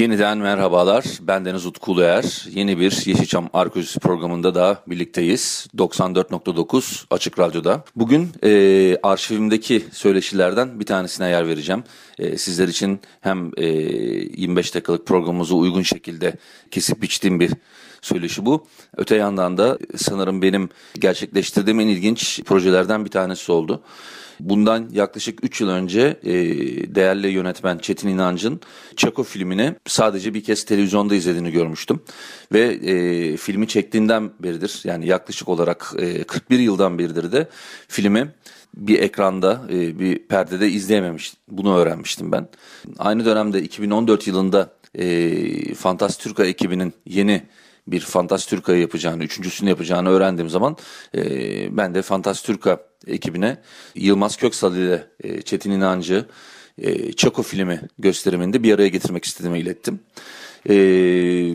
Yeniden merhabalar. Ben Deniz Utku Uluer. Yeni bir Yeşilçam Arkeolojisi programında da birlikteyiz. 94.9 Açık Radyo'da. Bugün e, arşivimdeki söyleşilerden bir tanesine yer vereceğim. E, sizler için hem e, 25 dakikalık programımızı uygun şekilde kesip biçtiğim bir söyleşi bu. Öte yandan da sanırım benim gerçekleştirdiğim en ilginç projelerden bir tanesi oldu. Bundan yaklaşık 3 yıl önce e, değerli yönetmen Çetin İnancı'nın Çako filmini sadece bir kez televizyonda izlediğini görmüştüm. Ve e, filmi çektiğinden beridir yani yaklaşık olarak e, 41 yıldan beridir de filmi bir ekranda, e, bir perdede izleyememiş. Bunu öğrenmiştim ben. Aynı dönemde 2014 yılında e, Fantasturka ekibinin yeni bir Fantasturka yapacağını, üçüncüsünü yapacağını öğrendiğim zaman e, ben de Fantasturka ekibine Yılmaz Köksal ile e, Çetin İnancı e, Çako filmi gösteriminde bir araya getirmek istediğimi ilettim. E,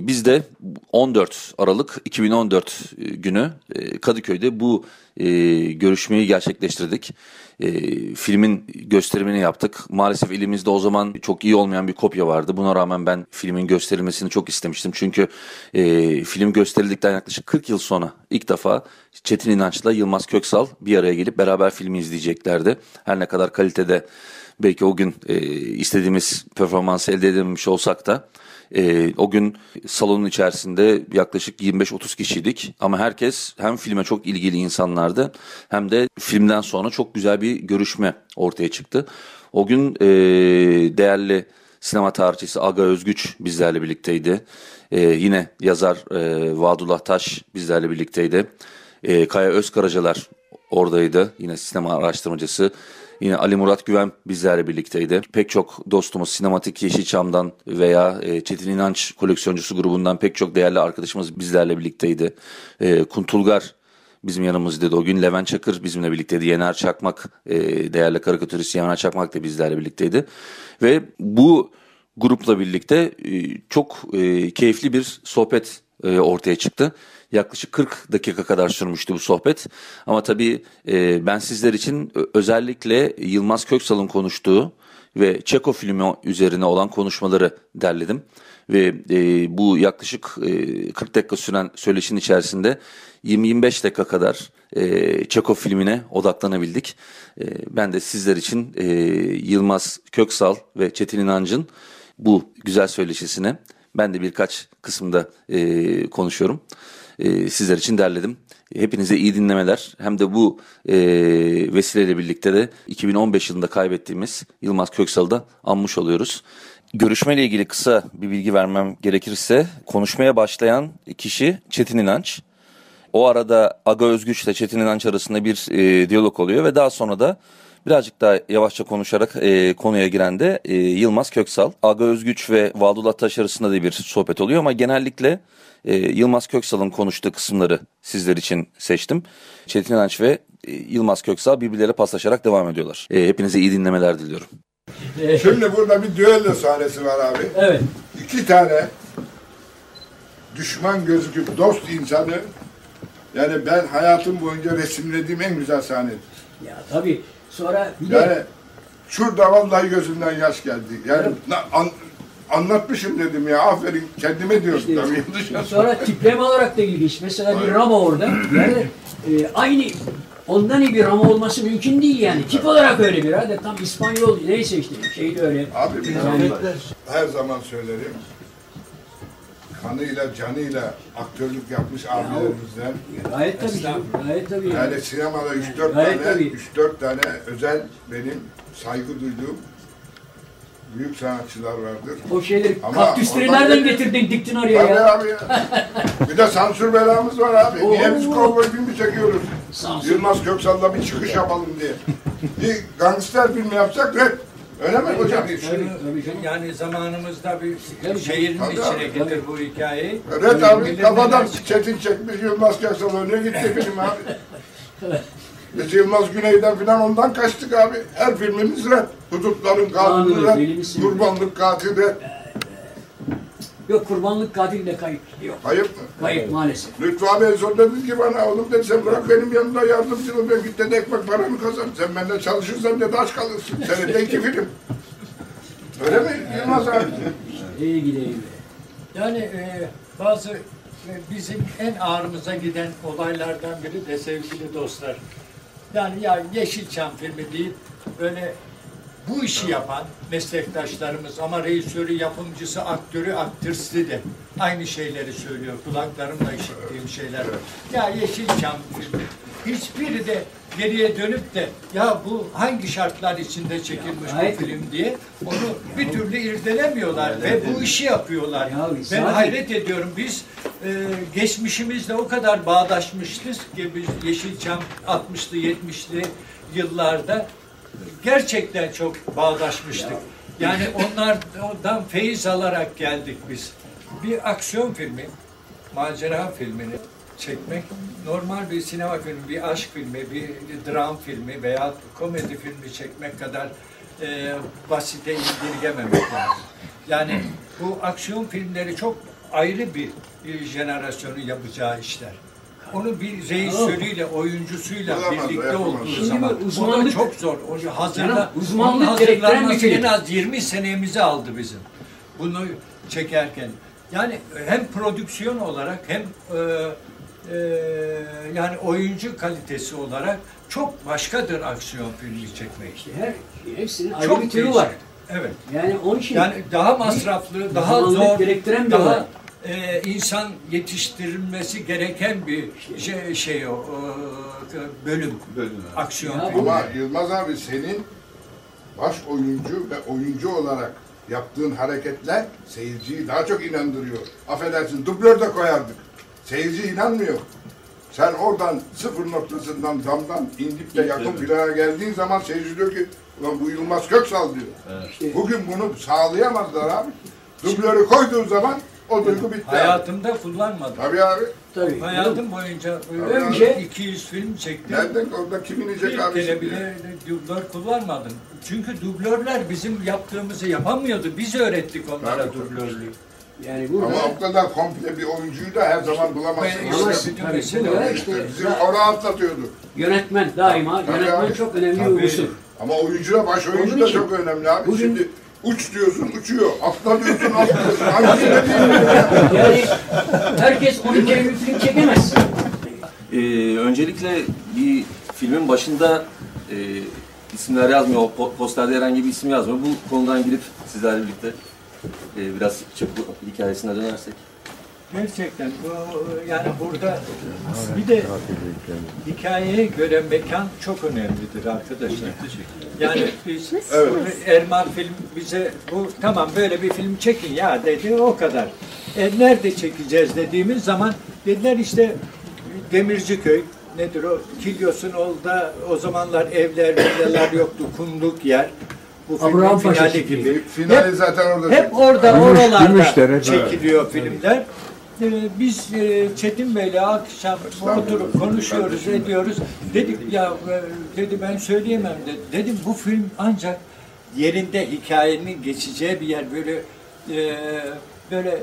biz de 14 Aralık 2014 günü e, Kadıköy'de bu e, görüşmeyi gerçekleştirdik. E, filmin gösterimini yaptık. Maalesef elimizde o zaman çok iyi olmayan bir kopya vardı. Buna rağmen ben filmin gösterilmesini çok istemiştim. Çünkü e, film gösterildikten yaklaşık 40 yıl sonra ilk defa Çetin İnanç'la Yılmaz Köksal bir araya gelip beraber filmi izleyeceklerdi. Her ne kadar kalitede belki o gün e, istediğimiz performansı elde edememiş olsak da e, o gün salonun içerisinde yaklaşık 25-30 kişiydik ama herkes hem filme çok ilgili insanlardı hem de filmden sonra çok güzel bir görüşme ortaya çıktı. O gün e, değerli sinema tarihçisi Aga Özgüç bizlerle birlikteydi. E, yine yazar e, Vadullah Taş bizlerle birlikteydi. E, Kaya Özkaracalar oradaydı. Yine sinema araştırmacısı. Yine Ali Murat Güven bizlerle birlikteydi. Pek çok dostumuz Sinematik Yeşilçam'dan veya e, Çetin İnanç koleksiyoncusu grubundan pek çok değerli arkadaşımız bizlerle birlikteydi. E, Kuntulgar bizim yanımızdaydı. O gün Levent Çakır bizimle birlikteydi. Yener Çakmak, e, değerli karikatürist Yener Çakmak da bizlerle birlikteydi. Ve bu grupla birlikte çok keyifli bir sohbet ortaya çıktı. Yaklaşık 40 dakika kadar sürmüştü bu sohbet. Ama tabii e, ben sizler için özellikle Yılmaz Köksal'ın konuştuğu ve Çeko filmi üzerine olan konuşmaları derledim. Ve e, bu yaklaşık e, 40 dakika süren söyleşinin içerisinde 20-25 dakika kadar e, Çeko filmine odaklanabildik. E, ben de sizler için e, Yılmaz Köksal ve Çetin İnancı'nın bu güzel söyleşisine ben de birkaç kısımda e, konuşuyorum e, sizler için derledim. Hepinize iyi dinlemeler. Hem de bu e, vesileyle birlikte de 2015 yılında kaybettiğimiz Yılmaz Köksal'ı da anmış oluyoruz. Görüşmeyle ilgili kısa bir bilgi vermem gerekirse konuşmaya başlayan kişi Çetin İnanç. O arada Aga Özgüç ile Çetin İnanç arasında bir e, diyalog oluyor ve daha sonra da birazcık daha yavaşça konuşarak e, konuya giren de e, Yılmaz Köksal. Aga Özgüç ve Valdullah Taş arasında da bir sohbet oluyor ama genellikle e, Yılmaz Köksal'ın konuştuğu kısımları sizler için seçtim. Çetin İnanç ve e, Yılmaz Köksal birbirleriyle paslaşarak devam ediyorlar. E, hepinize iyi dinlemeler diliyorum. Şimdi burada bir düello sahnesi var abi. Evet. İki tane düşman gözüküp dost insanı yani ben hayatım boyunca resimlediğim en güzel sahnedir. Ya tabii sonra bir de Yani şurada vallahi gözümden yaş geldi. Yani na- an- anlatmışım dedim ya aferin kendime diyorum işte, tabii yanlış sonra tipleme olarak da ilginç. Mesela bir Rama orada. Yani e, aynı ondan iyi bir Rama olması mümkün değil yani. Tip olarak öyle bir hadi tam İspanyol neyse işte şey de öyle. Abi biz Yani- her zaman söylerim. Kanıyla, canıyla aktörlük yapmış abilerimizden. Gayet tabii Gayet tabii. Yani. Yani sinemada 3-4 Gayet tane, tabii. 3-4 tane özel benim saygı duyduğum büyük sanatçılar vardır. O şeyleri Ama kaktüsleri ondan nereden beri- getirdin diktin oraya Tabii ya? abi ya. Bir de sansür belamız var abi. Niye biz kovboy filmi çekiyoruz? Olsun. Yılmaz Köksal'la bir çıkış yapalım diye. Bir gangster filmi yapsak red. Öyle mi hocam? Tabii. Yani zamanımızda bir şehrin tabii, içine getir bu hikayeyi. Red abi kafadan çetin çekmiş Yılmaz Köksal önüne gitti film abi. Biz Yılmaz Güney'den falan ondan kaçtık abi. Her filmimiz red. Hudutların katili red. bilimiz- Kurbanlık katili red. Yok kurbanlık katil de kayıp. Yok. Ayıp mı? Kayıp maalesef. Lütfü abi en son dedi ki bana oğlum dedi sen bırak benim yanımda yardımcı ol ben git dedi ekmek paranı kazan. Sen benden çalışırsan dedi aç kalırsın. Senede iki film. Öyle mi Yılmaz abi? İyi gide iyi. Yani e, bazı e, bizim en ağrımıza giden olaylardan biri de sevgili dostlar. Yani ya Yeşilçam filmi değil, böyle bu işi yapan meslektaşlarımız ama rejisörü, yapımcısı, aktörü, aktristi de aynı şeyleri söylüyor. Kulaklarımla işittiğim şeyler. Ya Yeşilçam filmi. Hiçbiri de geriye dönüp de ya bu hangi şartlar içinde çekilmiş Gayet- bu film diye onu bir türlü irdelemiyorlar ve bu işi yapıyorlar. Ya ben hayret ediyorum. Biz e, geçmişimizle o kadar bağdaşmışız ki biz Yeşilçam 60'lı 70'li yıllarda gerçekten çok bağdaşmıştık. Yani onlardan feyiz alarak geldik biz. Bir aksiyon filmi, macera filmini çekmek normal bir sinema filmi, bir aşk filmi, bir dram filmi veya komedi filmi çekmek kadar e, basite indirgememek lazım. Yani bu aksiyon filmleri çok ayrı bir, bir jenerasyonun yapacağı işler. Onu bir rejisörüyle, oyuncusuyla Yapamaz, birlikte yapamaz. olduğu Şimdi zaman bu o da uzmanlık- çok zor. O hazırla, uzmanlık onun gerektiren bir hazırlanması film. en az 20 senemizi aldı bizim. Bunu çekerken. Yani hem prodüksiyon olarak hem e, e, yani oyuncu kalitesi olarak çok başkadır aksiyon filmi çekmek. İşte her hepsinin ayrı Çok bir türü var. Evet. Yani onun için Yani daha masraflı, daha uzmanlık zor, gerektiren bir daha e, insan yetiştirilmesi gereken bir şey, şey o e, bölüm, aksiyon Ya filmi. Ama Yılmaz abi senin baş oyuncu ve oyuncu olarak yaptığın hareketler seyirciyi daha çok inandırıyor. Affedersin dublör de koyardık. Seyirci inanmıyor. Sen oradan sıfır noktasından damdan indip de yakın plana geldiğin zaman seyirci diyor ki ulan bu Yılmaz Köksal diyor. İşte- Bugün bunu sağlayamazlar abi. Dublörü koyduğun zaman o duygu bitti. abi. Hayatımda kullanmadım. Tabii abi. tabii. Hayatım boyunca Önce- 200 film çektim. Nereden orada kim inecek Bir abi? kere bile dublör kullanmadım. Çünkü dublörler bizim yaptığımızı yapamıyordu. Biz öğrettik onlara Tabii, tabii. Yani burada Ama o kadar komple bir oyuncuyu da her zaman bulamazsın. Ama işte tabii, o. işte Bizi ona atlatıyordu. yönetmen daima Tabii yönetmen abi. çok önemli Tabii. bir unsur. Ama oyuncu da baş oyuncu Onun da için çok önemli abi. bugün- Şimdi uç diyorsun uçuyor. Atla diyorsun atlıyorsun. Hangisine diyeyim? Yani herkes 12 kere bir film çekemez. Ee, öncelikle bir filmin başında e, isimler yazmıyor, posterde herhangi bir isim yazmıyor. Bu konudan girip sizlerle birlikte e, biraz çapı hikayesine dönersek. Gerçekten bu yani burada bir de hikayeye göre mekan çok önemlidir arkadaşlar. Yani biz Erman film bize bu tamam böyle bir film çekin ya dedi o kadar. E, nerede çekeceğiz dediğimiz zaman dediler işte Demirciköy nedir o Kilyos'un orada o zamanlar evler villalar yoktu kumluk yer. Bu filmin Abrahampaşa finali gibi. Finali zaten orada. Hep orada Gümüş- oralarda Gümüşdere, çekiliyor filmler. Ee, biz e, Çetin Bey'le akşam oturup konuşuyoruz, ediyoruz. Dedik ya e, dedi ben söyleyemem dedi. Dedim bu film ancak yerinde hikayenin geçeceği bir yer böyle e, böyle e,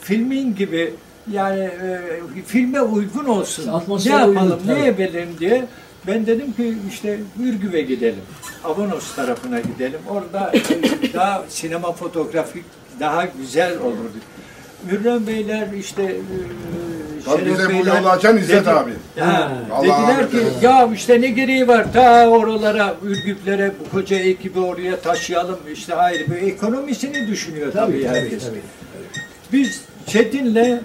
filmin gibi yani e, filme uygun olsun. Ne Atmosfere yapalım, uygun, ne tabii. edelim diye. Ben dedim ki işte Ürgüp'e gidelim. Avanos tarafına gidelim. Orada e, daha sinema fotoğrafik daha güzel olurdu. Hürrem Beyler işte e, Tabii bize bu yolu açan İzzet dedi- abi. Ha, Allah dediler ki eylesin. ya işte ne gereği var ta oralara Ürgüplere bu koca ekibi oraya taşıyalım işte ayrı bir ekonomisini düşünüyor tabii, Tabii, tabii, herkes. tabii. Biz Çetin'le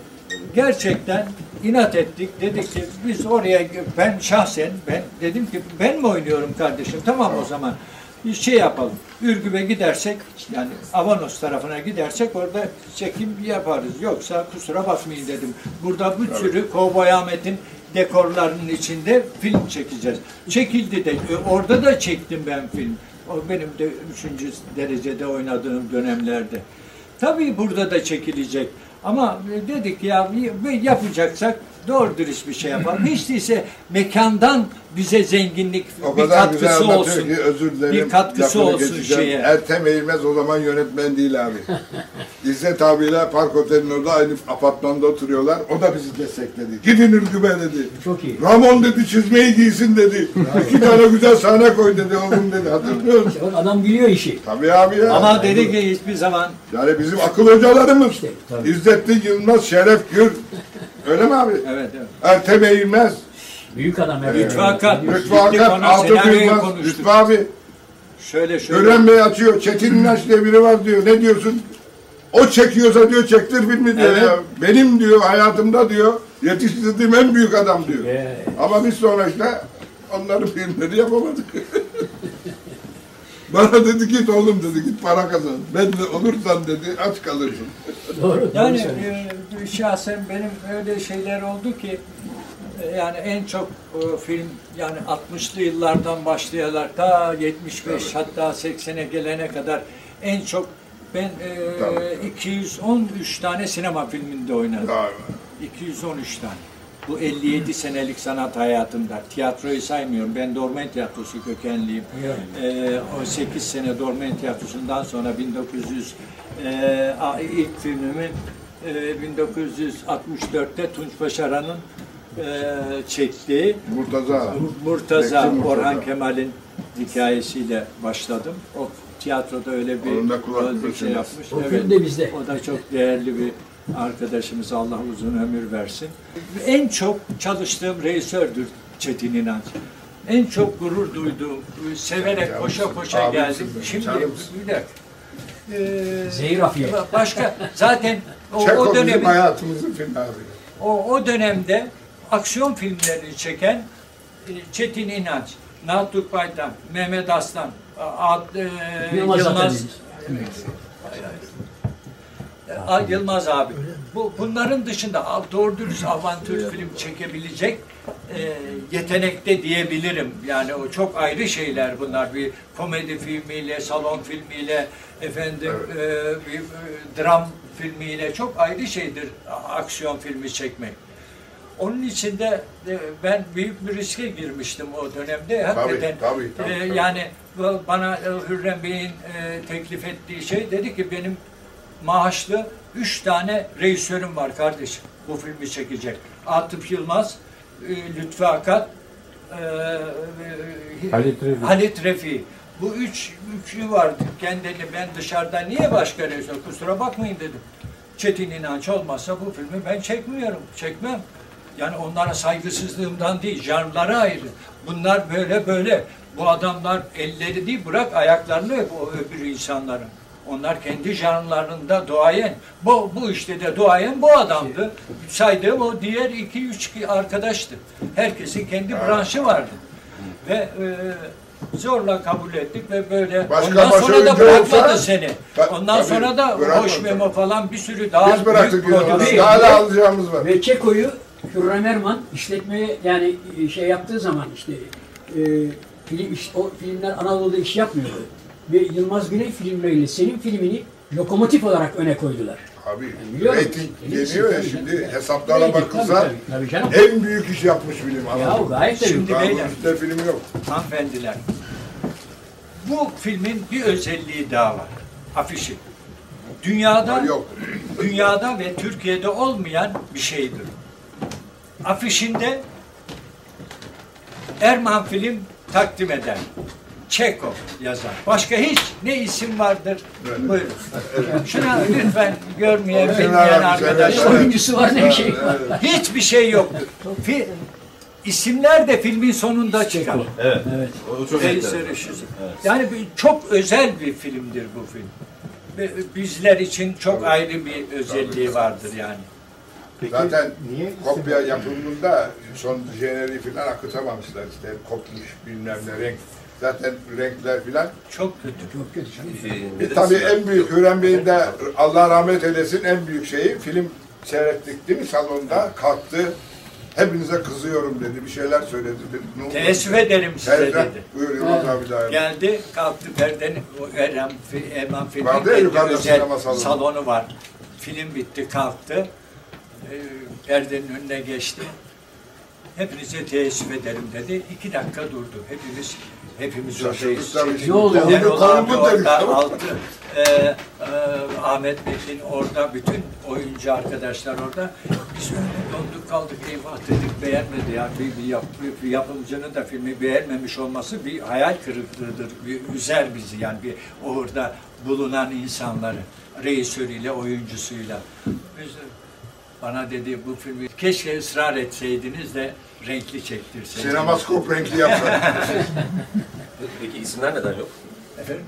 gerçekten inat ettik. Dedik ki biz oraya ben şahsen ben dedim ki ben mi oynuyorum kardeşim? Tamam o zaman. Bir şey yapalım. Ürgüp'e gidersek yani Avanos tarafına gidersek orada çekim yaparız. Yoksa kusura bakmayın dedim. Burada bir sürü Kovboy Ahmet'in dekorlarının içinde film çekeceğiz. Çekildi de e, orada da çektim ben film. O benim de üçüncü derecede oynadığım dönemlerde. Tabii burada da çekilecek. Ama e, dedik ya yapacaksak doğru dürüst bir şey yapalım. Hiç değilse mekandan bize zenginlik O bir kadar güzel katkısı anlatıyor olsun. ki özür dilerim. Bir katkısı olsun geçeceğim. şeye. Ertem Eğilmez o zaman yönetmen değil abi. İzzet abiyle Park Otel'in orada aynı apartmanda oturuyorlar. O da bizi destekledi. Gidin Ürgüp'e dedi. Çok iyi. Ramon dedi çizmeyi giysin dedi. İki tane güzel sahne koy dedi oğlum dedi. Hatırlıyor musun? Bak adam biliyor işi. Tabii abi ya. Ama dedi ki hiçbir zaman Yani bizim akıl hocalarımız. tabii. İzzettin Yılmaz, Şeref Gür. Öyle mi abi? evet evet. Ertem Eğilmez, Büyük adam evet. Lütfü Hakan. Yılmaz, konuştuk. Lütfü abi. Şöyle şöyle. Gören Bey açıyor. Çetin İnanç diye biri var diyor. Ne diyorsun? O çekiyorsa diyor çektir filmi diyor Evet. ya. Benim diyor hayatımda diyor yetiştirdiğim en büyük adam diyor. Ee, Ama biz sonra işte onların filmleri yapamadık. Bana dedi git oğlum dedi git para kazan. Ben de olursan dedi aç kalırsın. doğru. doğru Yani e, şahsen benim öyle şeyler oldu ki e, yani en çok e, film yani 60'lı yıllardan başlayarak ta 75 hatta 80'e gelene kadar en çok ben e, Tabii. 213 tane sinema filminde oynadım. Tamam. 213 tane. Bu 57 senelik sanat hayatımda. Tiyatroyu saymıyorum. Ben Dormen Tiyatrosu kökenliyim. Ee, o 8 sene Dormen Tiyatrosu'ndan sonra 1900 e, ilk filmimi e, 1964'te Tunç Başaran'ın e, çektiği Murtaza. Murtaza, Bekçi Murtaza. Orhan Kemal'in hikayesiyle başladım. O tiyatroda öyle bir, şey yapmış. O film de bizde. O da çok değerli bir arkadaşımız. Allah uzun ömür versin. En çok çalıştığım rejisördür Çetin İnanç. En çok gurur duyduğum, severek koşa koşa geldim. Şimdi bir dakika. Ee, Zehir afiyet. Başka zaten o, Çek o o bizim dönemin hayatımızın filmi abi. o, o dönemde aksiyon filmlerini çeken e, Çetin İnanç, Natuk Baytan, Mehmet Aslan, Ad, e, Yılmaz Yılmaz, Atagül. A- Yılmaz abi. Bu bunların dışında doğru dürüst avantür film çekebilecek e, yetenekte diyebilirim. Yani o çok ayrı şeyler bunlar. Bir komedi filmiyle, salon filmiyle, efendim e, bir e, dram filmiyle çok ayrı şeydir aksiyon filmi çekmek. Onun için de e, ben büyük bir riske girmiştim o dönemde. Hakikaten tabii, tabii, e, tabii. yani bu- bana e, Hürrem Bey'in e, teklif ettiği şey dedi ki benim maaşlı üç tane rejisörüm var kardeşim bu filmi çekecek. Atıf Yılmaz, e, Lütfü Akat, e, e, Halit Refi. Halit Refi. Bu üç üçlü vardı. Kendini ben dışarıda niye başka rejisör kusura bakmayın dedim. Çetin İnanç olmazsa bu filmi ben çekmiyorum, çekmem. Yani onlara saygısızlığımdan değil, janrları ayrı. Bunlar böyle böyle. Bu adamlar elleri değil, bırak ayaklarını öp o öbür insanların. Onlar kendi janrlarında duayen. Bu, bu işte de duayen bu adamdı. Saydığım o diğer iki üç arkadaştı. Herkesin kendi branşı vardı. Ve e, zorla kabul ettik ve böyle Başka ondan sonra da bırakmadı olsa- seni. Ondan tabii, sonra da hoş memo falan bir sürü daha Biz bıraktık büyük onu. Daha da alacağımız var. Ve Çeko'yu Hürrem Erman işletmeye yani e, şey yaptığı zaman işte e, film, iş- o filmler Anadolu'da iş yapmıyordu. Ve Yılmaz Güney filmleriyle senin filmini lokomotif olarak öne koydular. Abi Biliyorum. reyting geliyor ya şimdi canım. hesaplara Tabii, bakılsa tabii, tabii canım. en büyük iş yapmış film Ya gayet de Şimdi beyler. üstte film yok. hanımefendiler. Bu filmin bir özelliği daha var. Afişi. Dünyada yok. dünyada ve Türkiye'de olmayan bir şeydir. Afişinde Erman film takdim eder. Çeko yazar. Başka hiç ne isim vardır? Buyurun. Şuna lütfen görmeyen, bilmeyen evet. arkadaşlar. oyuncusu var ne şey var. Hiçbir şey. Fi, isimler de filmin sonunda çıkar. Evet. O çok. Işısı. Yani bir, çok özel bir filmdir bu film. Ve bizler için çok ayrı bir özelliği vardır yani. Zaten kopya yapımında son jeneriği falan akıtamamışlar işte kopmuş bilmem ne renk. Zaten renkler filan. Çok kötü. Çok kötü. canım. Ee, E, tabii en büyük Hürrem Bey'in de Allah rahmet eylesin en büyük şeyi film seyrettik değil mi salonda kalktı. Hepinize kızıyorum dedi. Bir şeyler söyledi. Oldu? Teessüf ederim size Teyze, dedi. Buyur Yılmaz abi daha. Geldi, kalktı perdenin, o Erem, Erman filmin Vardı ya yukarıda sinema salonu. salonu var. Film bitti, kalktı. Ee, perdenin önüne geçti. Hepinize teessüf ederim dedi. İki dakika durdu. Hepimiz hepimiz Şaşırdık oradayız. Ne oluyor? Onu abi orada, altı, e, e, Ahmet Metin orada, bütün oyuncu arkadaşlar orada. Biz öyle donduk kaldık, eyvah dedik beğenmedi ya. Bir, bir, yap, bir yapımcının da filmi beğenmemiş olması bir hayal kırıklığıdır. Bir, üzer bizi yani bir orada bulunan insanları. Reisörüyle, oyuncusuyla. Biz bana dedi bu filmi keşke ısrar etseydiniz de renkli çektirseydiniz. Sinemaskop renkli yapsak. Peki isimler neden yok? Efendim?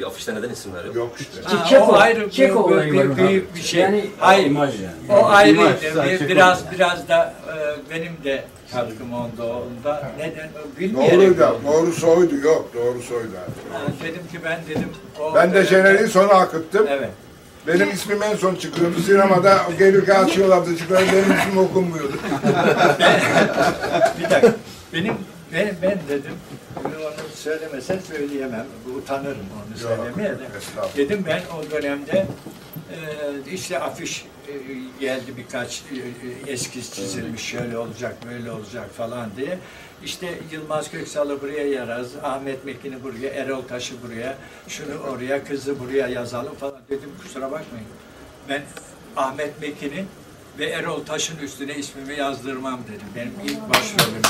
E, afişte neden isimler yok? Yok işte. Ha, Çeko, o ayrı Çeko bir, olayı bir, var bir, orada. bir şey. Yani- Hayır. İmaj yani. O. İmaj, sadece Bir- biraz biraz da e, benim de katkım onda onda. Neden? Bilmiyorum. Doğruydu. Doğrusu oydu. Yok doğrusu oydu. abi. Ha, dedim ki ben dedim. O Ben de Şener'i sona akıttım. Evet. Benim ismim en son çıkıyordu. Sinemada gelirken açıyorlardı çıkıyor. Benim ismim okunmuyordu. Bir dakika. Benim ben, ben dedim bunu onu söylemesen söyleyemem. Utanırım onu söylemeye de. Dedim ben o dönemde işte afiş e, geldi birkaç e, e, eskiz çizilmiş şöyle olacak böyle olacak falan diye. İşte Yılmaz Köksal'ı buraya yaraz, Ahmet Mekin'i buraya, Erol Taş'ı buraya, şunu oraya, kızı buraya yazalım falan. Dedim kusura bakmayın. Ben Ahmet Mekin'in ve Erol Taş'ın üstüne ismimi yazdırmam dedim. Benim ilk başrolüm.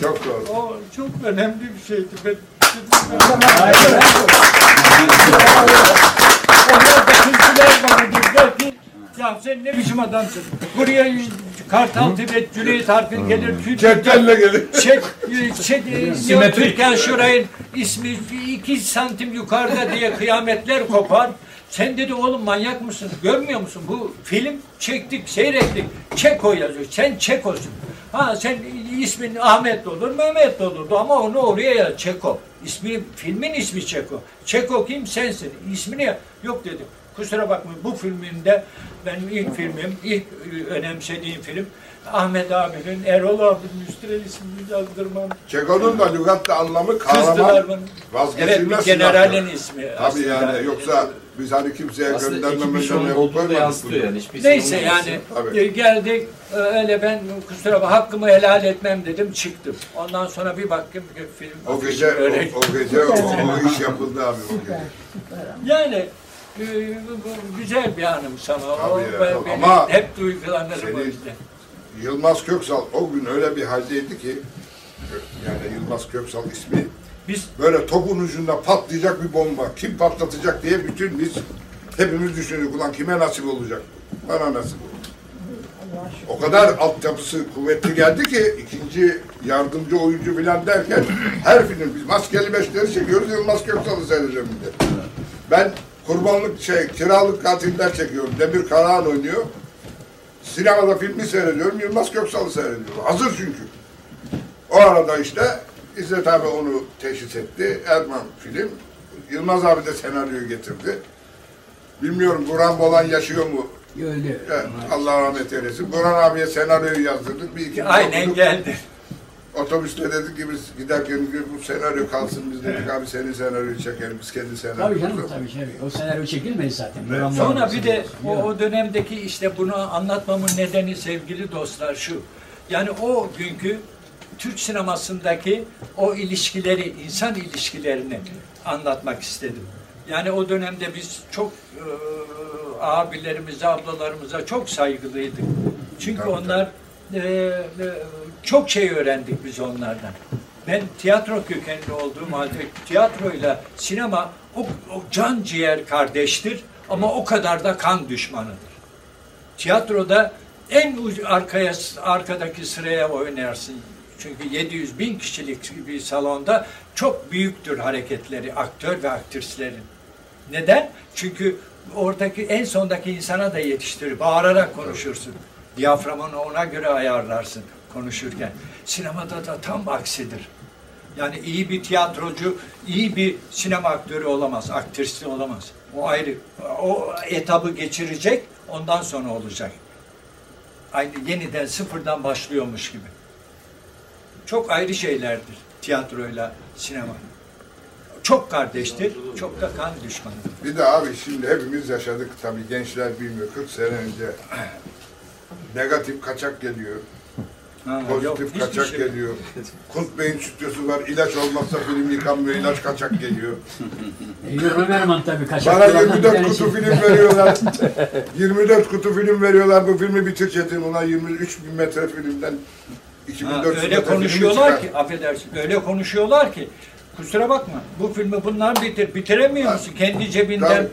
Çok doğru. O çok önemli bir şeydi. Ben, Ya sen ne biçim adamsın? Buraya Kartal Tibet, Cüneyt Arkın gelir, Çettelle gelir. Çek, çek, Simetrik. şurayın ismi iki santim yukarıda diye kıyametler kopar. Sen dedi oğlum manyak mısın? Görmüyor musun? Bu film çektik, seyrettik. Çeko yazıyor. Sen Çeko'sun. Ha sen ismin Ahmet de olur, Mehmet de olurdu ama onu oraya yaz. Çeko. İsmi, filmin ismi Çeko. Çeko kim? Sensin. İsmini yok dedim. Kusura bakmayın bu filmimde benim ilk filmim, ilk e, önemsediğim film Ahmet abinin, Erol abinin üstüne ismini yazdırmam. Çeko'nun da lügatta anlamı Kızdılar kahraman. bana. Vazgeçilmez Evet bir generalin ismi. Tabii aslında. yani yoksa biz hani kimseye Aslında göndermeme ekip işi onun olduğunu da yansıtıyor yani. Hiçbir Neyse yani Tabii. e, geldik e, öyle ben kusura bakma hakkımı helal etmem dedim çıktım. Ondan sonra bir baktım ki film O gece, o, o gece o, o iş yapıldı abi o gece. Yani e, bu- bu güzel bir anım sana. O, Tabii ya. ben- benim Ama hep duygulanırım o senin- yüzden. Yılmaz Köksal o gün öyle bir haldeydi ki yani Yılmaz Köksal ismi Biz böyle topun ucunda patlayacak bir bomba. Kim patlatacak diye bütün biz hepimiz düşündük. Ulan kime nasip olacak? Bana nasip oldu. O kadar altyapısı kuvvetli geldi ki ikinci yardımcı oyuncu falan derken her film biz maskeli beşleri çekiyoruz Yılmaz Köksal'ı de. Ben kurbanlık şey kiralık katiller çekiyorum. Demir Karahan oynuyor. Sinemada filmi seyrediyorum. Yılmaz Köksal'ı seyrediyorum. Hazır çünkü. O arada işte İzzet abi onu teşhis etti. Erman film. Yılmaz abi de senaryoyu getirdi. Bilmiyorum Burhan Bolan yaşıyor mu? Öyle. Evet, Allah rahmet eylesin. Burhan abiye senaryoyu yazdırdık. Bir iki aynen okuduk. geldi. Otobüste dedik ki biz giderken bu senaryo kalsın biz dedik abi senin senaryoyu çekelim biz kendi Tabii senaryomuzu. canım tabii tabii. O senaryo çekilmedi zaten. Evet. Sonra bir de o, o dönemdeki işte bunu anlatmamın nedeni sevgili dostlar şu. Yani o günkü Türk sinemasındaki o ilişkileri, insan ilişkilerini anlatmak istedim. Yani o dönemde biz çok e, abilerimize, ablalarımıza çok saygılıydık. Çünkü Tabii, onlar e, e, çok şey öğrendik biz onlardan. Ben tiyatro kökenli olduğum halde tiyatroyla sinema o, o can ciğer kardeştir ama o kadar da kan düşmanıdır. Tiyatroda en uc- arkaya arkadaki sıraya oynarsın. Çünkü 700 bin kişilik bir salonda çok büyüktür hareketleri aktör ve aktrislerin. Neden? Çünkü oradaki en sondaki insana da yetiştirir. Bağırarak konuşursun. Diyaframını ona göre ayarlarsın konuşurken. Sinemada da tam aksidir. Yani iyi bir tiyatrocu, iyi bir sinema aktörü olamaz, aktrisi olamaz. O ayrı. O etabı geçirecek, Ondan sonra olacak. Aynı yeniden sıfırdan başlıyormuş gibi. Çok ayrı şeylerdir tiyatroyla sinema. Çok kardeştir, çok da kan düşmanıdır. Bir de abi şimdi hepimiz yaşadık tabii gençler bilmiyor 40 sene önce. Negatif kaçak geliyor. Ha, yok, Pozitif hiçbir kaçak şey- geliyor. Kunt Bey'in stüdyosu var. İlaç olmazsa film yıkanmıyor. ilaç kaçak geliyor. Euromerman tabii kaçak. Bana olanlardan bir 24 tanesi. kutu film veriyorlar. 24 kutu film veriyorlar. Bu filmi bitir Çetin. Ulan 23 bin metre filmden Ha, 2400 öyle metre film konuşuyorlar ki, affedersin, öyle konuşuyorlar ki, kusura bakma, bu filmi bunlar bitir, bitiremiyor musun? Kendi cebinden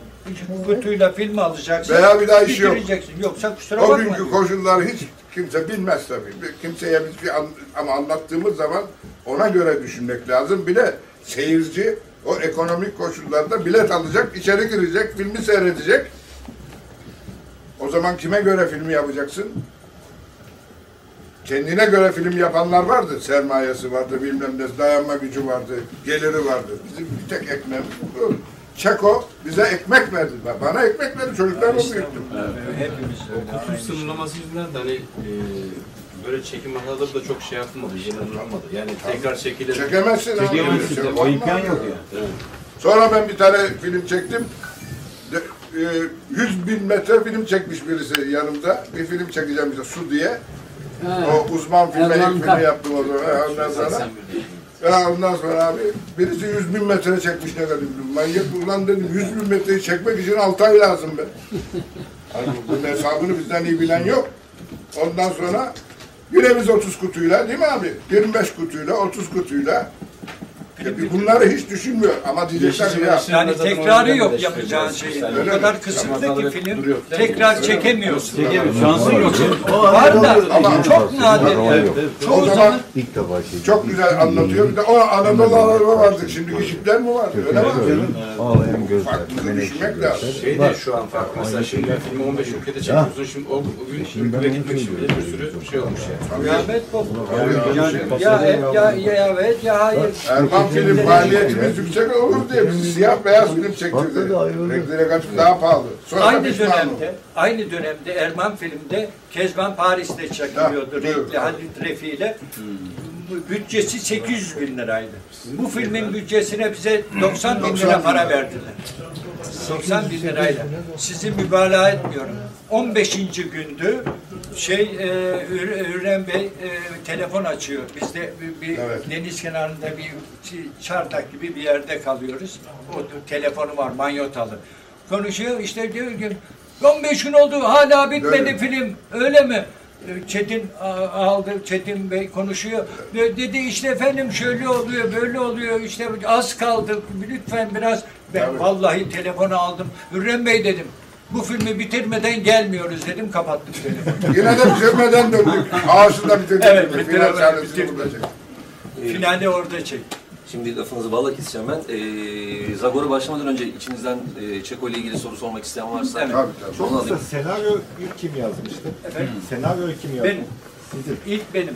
kutuyla film alacaksın, Veya bir daha işi yok. bitireceksin. Yoksa kusura O bakma. günkü koşulları hiç kimse bilmez tabii. Kimseye biz bir an, ama anlattığımız zaman ona göre düşünmek lazım. Bir de seyirci o ekonomik koşullarda bilet alacak, içeri girecek, filmi seyredecek. O zaman kime göre filmi yapacaksın? Kendine göre film yapanlar vardı. Sermayesi vardı, bilmem ne, dayanma gücü vardı, geliri vardı. Bizim bir tek ekmeğimiz bu. Çeko bize ekmek verdi. Bana ekmek verdi, çocuklarımı büyüttüm. Hepimiz öyle. Kutu sınırlaması yüzünden de hani e, böyle çekim hataları da çok şey yapılmadı, yayınlanmadı. Yani tekrar çekilir. Çekemezsin abi. Çekemezsin Şey olmaz. o imkan yok yani. Sonra ben bir tane film çektim. De, e, 100 bin metre film çekmiş birisi yanımda. Bir film çekeceğim işte Su diye. Ha. O uzman filme ilk filmi yaptım o zaman. Ondan sonra, ya ondan sonra abi birisi 100 bin metre çekmiş ne kadar bilmiyorum. Manyak ulan dedim 100 bin metreyi çekmek için 6 ay lazım be. Hani bunun hesabını bizden iyi bilen yok. Ondan sonra yine biz 30 kutuyla değil mi abi? 25 kutuyla 30 kutuyla e, bunları hiç düşünmüyor ama diyecekler ki ya Yani tekrarı yok yapacağın şeyin. O kadar kısıtlı ki film tekrar çekemiyorsun. Şansın yok. Var da Ama- çok nadir. Çoğu zaman İlk defa şey. çok güzel anlatıyor. Bir de o Anadolu araba vardı. Şimdiki jipler mi var? Öyle mi? Ağlayan gözler. Farklı düşünmek lazım. Şey de şu an farklı. Mesela şimdi filmi 15 ülkede çekiyorsun. Şimdi o, gün ülkeye gitmek için bir sürü şey olmuş yani. kıyamet koptu. Ya ya, ya evet ya hayır. Erman film maliyetimiz yüksek olur diye bizi siyah beyaz film çektirdi. Renklere kaçıp daha pahalı. Sonra Aynı dönemde, aynı dönemde Erman filmde Kezban Paris'te çekiliyordu renkli Halit Refi ile. Bu Bütçesi 800 bin liraydı. Bu filmin bütçesine bize 90 bin lira para verdiler. 90 bin lirayla. Sizi mübalağa etmiyorum. 15. gündü şey e, Hür- Hürrem Bey e, telefon açıyor. Biz de bir, bir Evet. deniz kenarında bir çardak gibi bir yerde kalıyoruz. O telefonu var manyotalı. Konuşuyor işte diyor ki 15 gün oldu hala bitmedi Öyle. film öyle mi? E, Çetin aldı, Çetin Bey konuşuyor. De- Dedi işte efendim şöyle oluyor, böyle oluyor, işte az kaldı, lütfen biraz. Ben Evet. vallahi telefonu aldım. Hürrem Bey dedim, bu filmi bitirmeden gelmiyoruz dedim, kapattım telefonu. Yine de bitirmeden döndük. Ağaçını da bitirdik. Evet, Final bitirdik, sahnesini bitirdik. burada çektik. Finali orada çek. Şimdi lafınızı balla keseceğim ben. Ee, Zagor'a başlamadan önce içinizden e, Çeko ile ilgili soru sormak isteyen varsa Evet. Tabii tabii. Çok kısa senaryo ilk kim yazmıştı? Efendim? Senaryo ilk kim yazdı? Benim. İlk benim.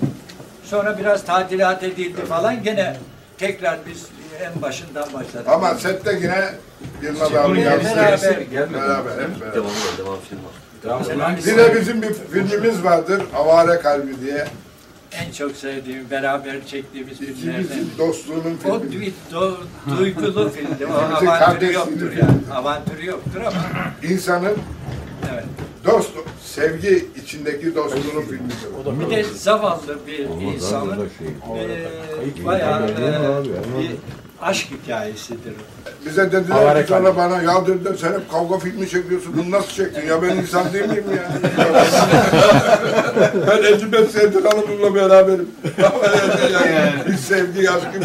Sonra biraz tadilat edildi falan. Gene tekrar biz en başından başladık. Ama sette yine Yılmaz abi yazdı. beraber. Beraber, hep beraber. Devamı var, devam film var. Bir de bizim bir filmimiz vardır. Avare Kalbi diye. En çok sevdiğim, beraber çektiğimiz filmlerden. İkimizin dostluğunun O filmi. du- do- duygulu filmdi. O avantürü yoktur filmi. yani. Avantürü yoktur ama İnsanın evet. dost, sevgi içindeki dostluğunun filmidir. Bir de zavallı bir insanın eee bayağı eee, bir aşk hikayesidir. Bize dediler ki sonra bana ya dediler sen hep kavga filmi çekiyorsun bunu nasıl çektin ya ben insan değil miyim ya? ben 55 senedir hanımımla beraberim. hiç sevgi aşkı.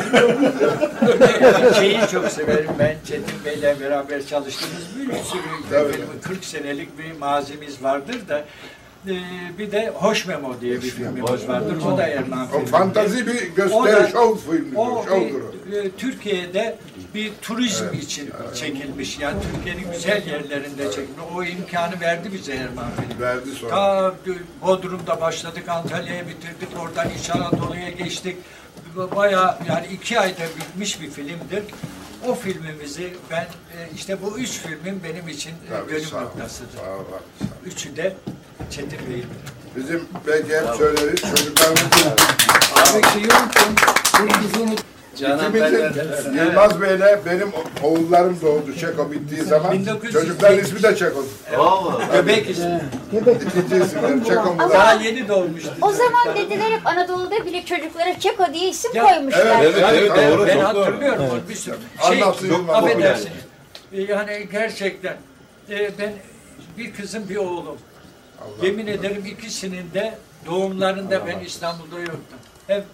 Şeyi çok severim ben Çetin Bey'le beraber çalıştığımız bir sürü Tabii. film, 40 senelik bir mazimiz vardır da bir de Hoş Memo diye bir filmimiz vardır. O da Erman O filmi. fantazi bir O gösteri şov filmidir. O Şovdur o. bir, e, Türkiye'de bir turizm için çekilmiş. Yani Türkiye'nin güzel yerlerinde çekilmiş. O imkanı verdi bize Erman Film. Verdi sonra. Ta Bodrum'da başladık, Antalya'ya bitirdik, oradan İç Anadolu'ya geçtik. Bayağı yani iki ayda bitmiş bir filmdir. o filmimizi ben e, işte bu üç filmin benim için e, Tabii, dönüm sağ noktasıdır. Sağ ol, sağ ol. Üçü de Çetin Bey'in. Bizim belki hep söyleriz çocuklarımızın Abi şeyi unuttum. Bu kızını İkimizin Yılmaz Bey'le benim oğullarım doğdu. Çeko bittiği zaman 1900 çocukların ismi de Çeko. Göbek ismi. İkinci isimleri Çeko. Daha yeni doğmuştu. O zaman dediler hep Anadolu'da bile çocuklara Çeko diye isim Ya, koymuşlar. evet, Evet, evet, doğru, ben hatırlıyorum. onu Bir sürü şey, Anlatsın Yılmaz. affedersiniz. Yani gerçekten e, ben bir kızım bir oğlum. Yemin ederim ikisinin de doğumlarında ben İstanbul'da yoktum. Hep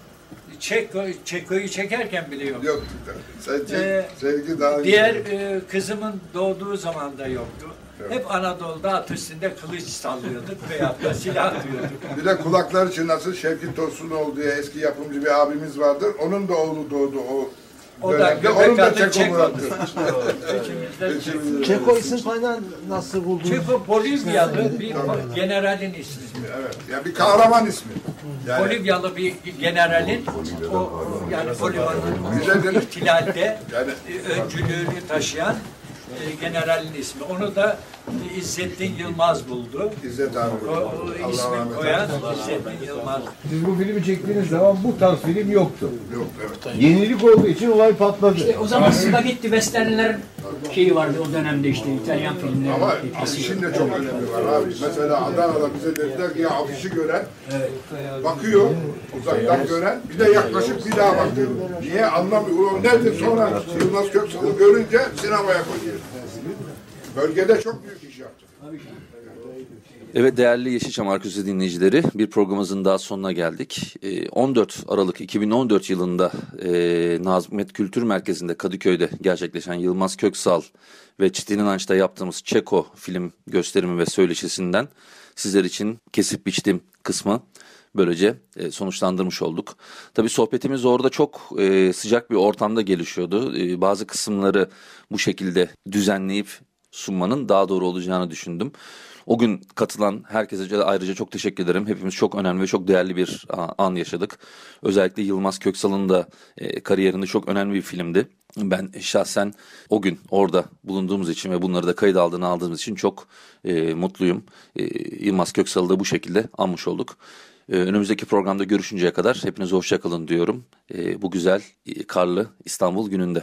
Çeko, Çeko'yu çekerken bile yok. Yok. Sen çek, Ee, sevgi daha Diğer e, kızımın doğduğu zaman da yoktu. Hep Anadolu'da at üstünde kılıç sallıyorduk veyahut da silah diyorduk. Bir de kulakları çınlasın Şevki Tosunoğlu diye eski yapımcı bir abimiz vardır. Onun da oğlu doğdu o O da göbek adı Çeko Çeko. İsim kaynağı nasıl buldunuz? Çeko Bolivyalı bir generalin ismi. Evet. Ya bir kahraman ismi. Yani Bolivyalı bir generalin o yani Bolivya'nın ihtilalde Yani- öncülüğünü taşıyan e, generalin ismi. Onu da İzzettin Yılmaz buldu. İzzet abi. O, o ismi koyan. İzzettin Yılmaz. Siz bu filmi çektiğiniz zaman bu tarz film yoktu. Yok evet. Yenilik olduğu için olay patladı. o zaman spagetti westernler şeyi vardı o dönemde işte İtalyan filmleri. Ama etkisi. afişin de çok önemi var abi. Mesela Adana'da bize dediler ki ya afişi gören bakıyor uzaktan gören bir de yaklaşıp bir daha bakıyor. Niye anlamıyor. Nedir sonra Yılmaz Köksal'ı görünce sinemaya koyuyor. Bölgede çok büyük iş yaptı. Evet değerli Yeşilçam Arkeolojisi dinleyicileri bir programımızın daha sonuna geldik. Ee, 14 Aralık 2014 yılında e, Nazmet Kültür Merkezi'nde Kadıköy'de gerçekleşen Yılmaz Köksal ve Çetin İnanç'ta yaptığımız Çeko film gösterimi ve söyleşisinden sizler için kesip biçtim kısmı böylece e, sonuçlandırmış olduk. Tabii sohbetimiz orada çok e, sıcak bir ortamda gelişiyordu. Bazı kısımları bu şekilde düzenleyip sunmanın daha doğru olacağını düşündüm. O gün katılan herkese ayrıca çok teşekkür ederim. Hepimiz çok önemli ve çok değerli bir an yaşadık. Özellikle Yılmaz Köksal'ın da e, kariyerinde çok önemli bir filmdi. Ben şahsen o gün orada bulunduğumuz için ve bunları da kayıt aldığını aldığımız için çok e, mutluyum. E, Yılmaz Köksal'ı da bu şekilde anmış olduk. E, önümüzdeki programda görüşünceye kadar hepinize hoşçakalın diyorum. E, bu güzel e, karlı İstanbul gününde.